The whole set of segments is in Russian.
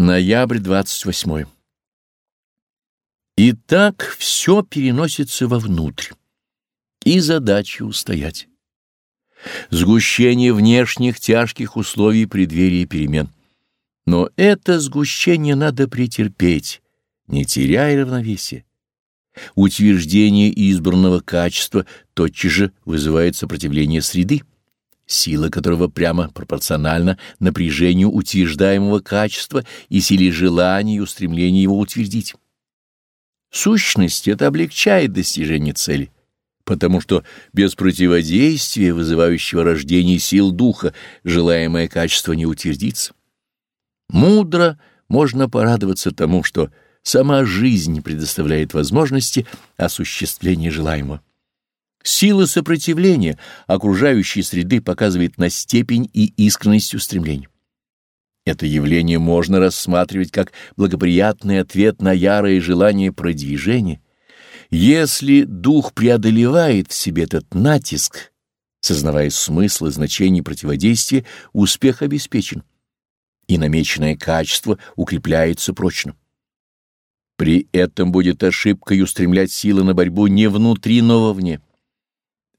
Ноябрь 28. Итак, все переносится вовнутрь, и задача устоять. Сгущение внешних тяжких условий преддверия перемен. Но это сгущение надо претерпеть, не теряя равновесия. Утверждение избранного качества тотчас же вызывает сопротивление среды сила которого прямо пропорциональна напряжению утверждаемого качества и силе желания и устремления его утвердить. Сущность это облегчает достижение цели, потому что без противодействия, вызывающего рождение сил духа, желаемое качество не утвердится. Мудро можно порадоваться тому, что сама жизнь предоставляет возможности осуществления желаемого. Сила сопротивления окружающей среды показывает на степень и искренность устремлений. Это явление можно рассматривать как благоприятный ответ на ярое желание продвижения. Если дух преодолевает в себе этот натиск, сознавая смысл и значение противодействия, успех обеспечен, и намеченное качество укрепляется прочно. При этом будет ошибкой устремлять силы на борьбу не внутри, но вовне.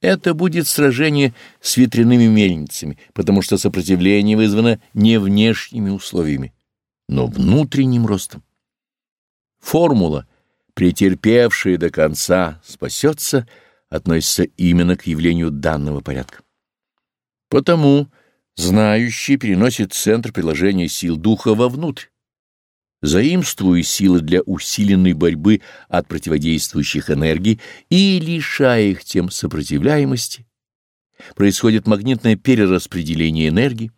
Это будет сражение с ветряными мельницами, потому что сопротивление вызвано не внешними условиями, но внутренним ростом. Формула «претерпевшая до конца спасется» относится именно к явлению данного порядка. Потому знающий переносит центр приложения сил духа вовнутрь, заимствуя силы для усиленной борьбы от противодействующих энергий и лишая их тем сопротивляемости, происходит магнитное перераспределение энергии,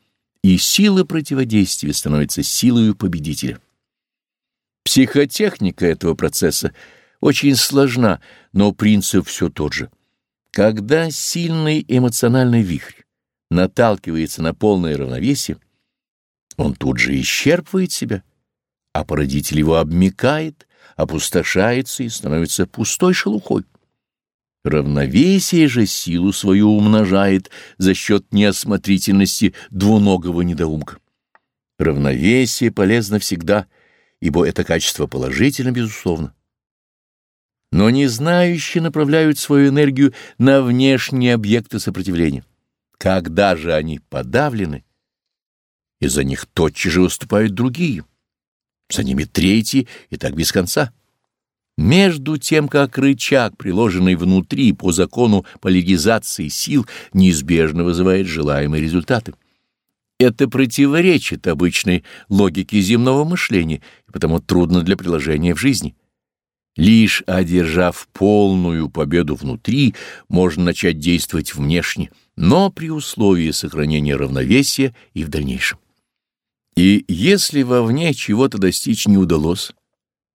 и сила противодействия становится силой победителя. Психотехника этого процесса очень сложна, но принцип все тот же. Когда сильный эмоциональный вихрь наталкивается на полное равновесие, он тут же исчерпывает себя а породитель его обмекает, опустошается и становится пустой шелухой. Равновесие же силу свою умножает за счет неосмотрительности двуногого недоумка. Равновесие полезно всегда, ибо это качество положительно, безусловно. Но не знающие направляют свою энергию на внешние объекты сопротивления. Когда же они подавлены, из-за них тотчас же выступают другие — за ними третий и так без конца. Между тем, как рычаг, приложенный внутри по закону полигизации сил, неизбежно вызывает желаемые результаты. Это противоречит обычной логике земного мышления, и потому трудно для приложения в жизни. Лишь одержав полную победу внутри, можно начать действовать внешне, но при условии сохранения равновесия и в дальнейшем. И если вовне чего-то достичь не удалось,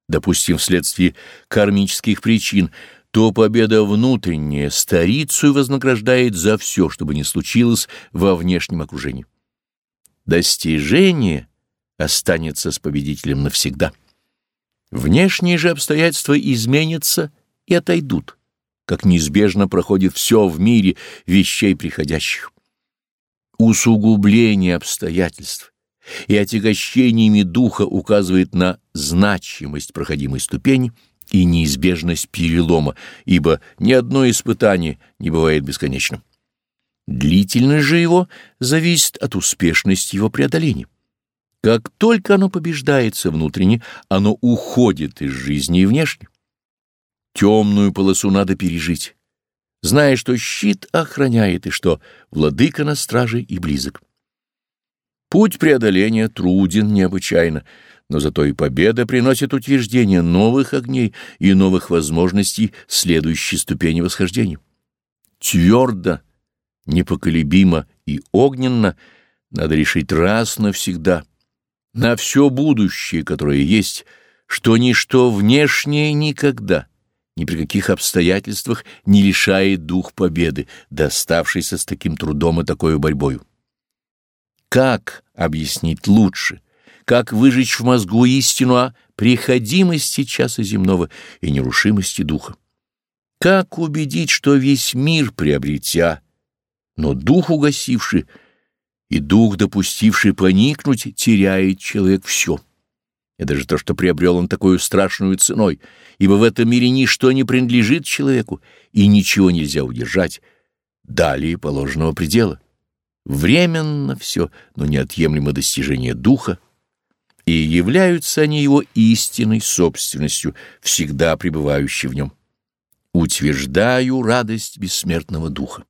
допустим, вследствие кармических причин, то победа внутренняя старицу вознаграждает за все, что бы ни случилось во внешнем окружении. Достижение останется с победителем навсегда. Внешние же обстоятельства изменятся и отойдут, как неизбежно проходит все в мире вещей приходящих. Усугубление обстоятельств и отягощениями духа указывает на значимость проходимой ступени и неизбежность перелома, ибо ни одно испытание не бывает бесконечным. Длительность же его зависит от успешности его преодоления. Как только оно побеждается внутренне, оно уходит из жизни и внешне. Темную полосу надо пережить, зная, что щит охраняет и что владыка на страже и близок. Путь преодоления труден необычайно, но зато и победа приносит утверждение новых огней и новых возможностей следующей ступени восхождения. Твердо, непоколебимо и огненно надо решить раз навсегда, на все будущее, которое есть, что ничто внешнее никогда, ни при каких обстоятельствах не лишает дух победы, доставшийся с таким трудом и такой борьбою. Как объяснить лучше? Как выжечь в мозгу истину о приходимости часа земного и нерушимости духа? Как убедить, что весь мир приобретя, но дух угасивший и дух, допустивший поникнуть, теряет человек все? и даже то, что приобрел он такую страшную ценой, ибо в этом мире ничто не принадлежит человеку, и ничего нельзя удержать далее положенного предела. Временно все, но неотъемлемо достижение духа, и являются они его истинной собственностью, всегда пребывающей в нем. Утверждаю радость бессмертного духа.